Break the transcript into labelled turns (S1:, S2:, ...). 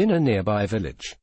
S1: in a nearby village.